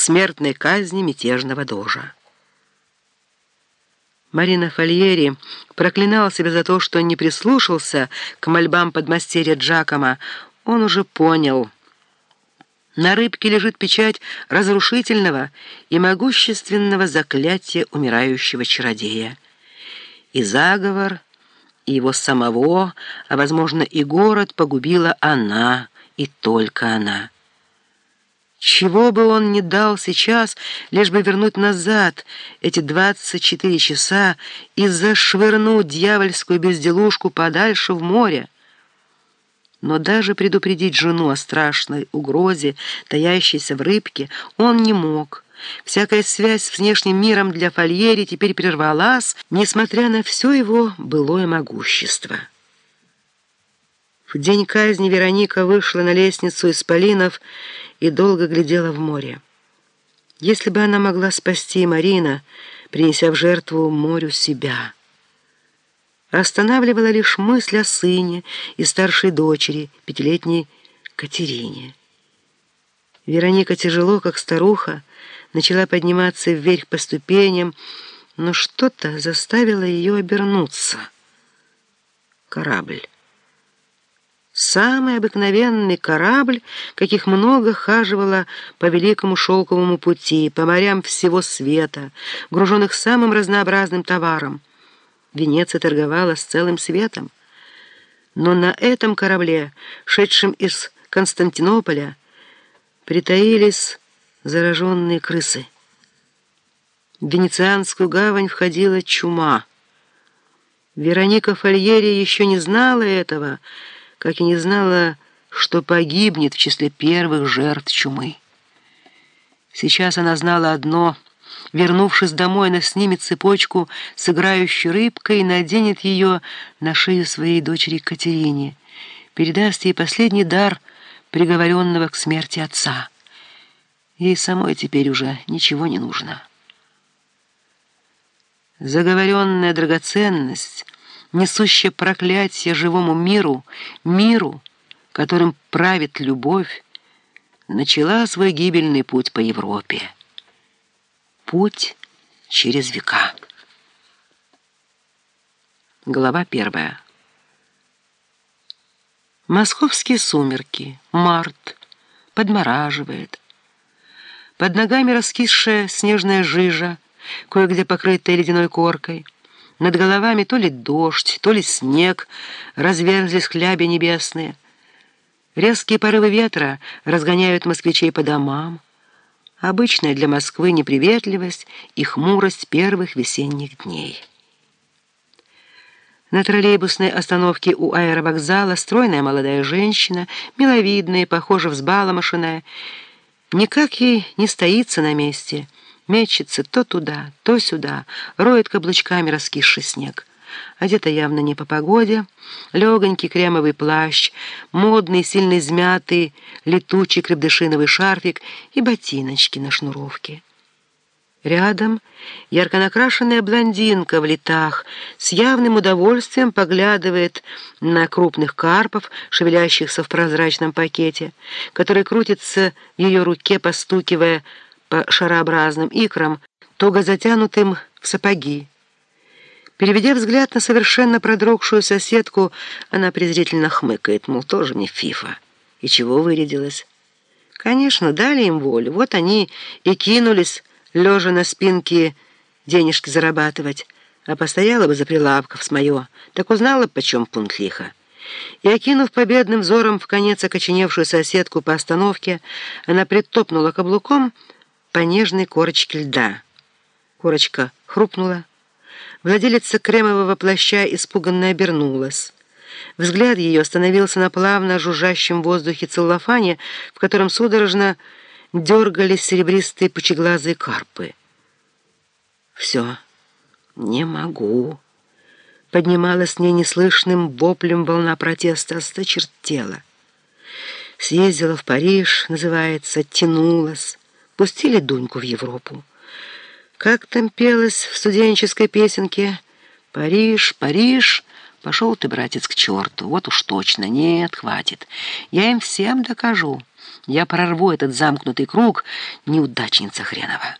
смертной казни мятежного дожа. Марина Фольери проклинала себя за то, что не прислушался к мольбам подмастерья Джакома. Он уже понял. На рыбке лежит печать разрушительного и могущественного заклятия умирающего чародея. И заговор, и его самого, а, возможно, и город погубила она, и только она. Чего бы он ни дал сейчас, лишь бы вернуть назад эти двадцать четыре часа и зашвырнуть дьявольскую безделушку подальше в море. Но даже предупредить жену о страшной угрозе, таящейся в рыбке, он не мог. Всякая связь с внешним миром для Фольери теперь прервалась, несмотря на все его былое могущество. В день казни Вероника вышла на лестницу из Полинов и долго глядела в море. Если бы она могла спасти Марина, принеся в жертву морю себя. Останавливала лишь мысль о сыне и старшей дочери, пятилетней Катерине. Вероника тяжело, как старуха, начала подниматься вверх по ступеням, но что-то заставило ее обернуться. Корабль. Самый обыкновенный корабль, каких много хаживало по великому шелковому пути, по морям всего света, груженных самым разнообразным товаром. Венеция торговала с целым светом. Но на этом корабле, шедшем из Константинополя, притаились зараженные крысы. В Венецианскую гавань входила чума. Вероника Фольери еще не знала этого, как и не знала, что погибнет в числе первых жертв чумы. Сейчас она знала одно — Вернувшись домой, она снимет цепочку с играющей рыбкой и наденет ее на шею своей дочери Катерине, передаст ей последний дар приговоренного к смерти отца. Ей самой теперь уже ничего не нужно. Заговоренная драгоценность — несущее проклятие живому миру, миру, которым правит любовь, начала свой гибельный путь по Европе. Путь через века. Глава первая. Московские сумерки, март, подмораживает. Под ногами раскисшая снежная жижа, кое-где покрытая ледяной коркой — над головами то ли дождь, то ли снег, разверзлись хляби небесные. Резкие порывы ветра разгоняют москвичей по домам. Обычная для Москвы неприветливость и хмурость первых весенних дней. На троллейбусной остановке у аэровокзала стройная молодая женщина, миловидная, похоже, взбаломошенная, никак ей не стоится на месте — Мечется то туда, то сюда, роет каблучками раскисший снег. Одета явно не по погоде, легонький кремовый плащ, модный, сильно измятый, летучий крепдышиновый шарфик и ботиночки на шнуровке. Рядом ярко накрашенная блондинка в летах с явным удовольствием поглядывает на крупных карпов, шевелящихся в прозрачном пакете, который крутится в ее руке, постукивая по шарообразным икрам, туго затянутым в сапоги. Переведя взгляд на совершенно продрогшую соседку, она презрительно хмыкает, мол, тоже мне фифа. И чего вырядилась? Конечно, дали им волю. Вот они и кинулись, лежа на спинке, денежки зарабатывать. А постояла бы за прилавков с моё, так узнала бы, почем пункт лиха. И, окинув победным взором в конец окоченевшую соседку по остановке, она притопнула каблуком, по нежной корочке льда. Корочка хрупнула. Владелица кремового плаща испуганно обернулась. Взгляд ее остановился на плавно жужжащем воздухе целлофане, в котором судорожно дергались серебристые пучеглазые карпы. «Все, не могу». Поднималась с ней неслышным воплем волна протеста, осточертела. Съездила в Париж, называется, тянулась. Пустили Дуньку в Европу. Как там пелось в студенческой песенке «Париж, Париж». Пошел ты, братец, к черту. Вот уж точно. Нет, хватит. Я им всем докажу. Я прорву этот замкнутый круг, неудачница хренова.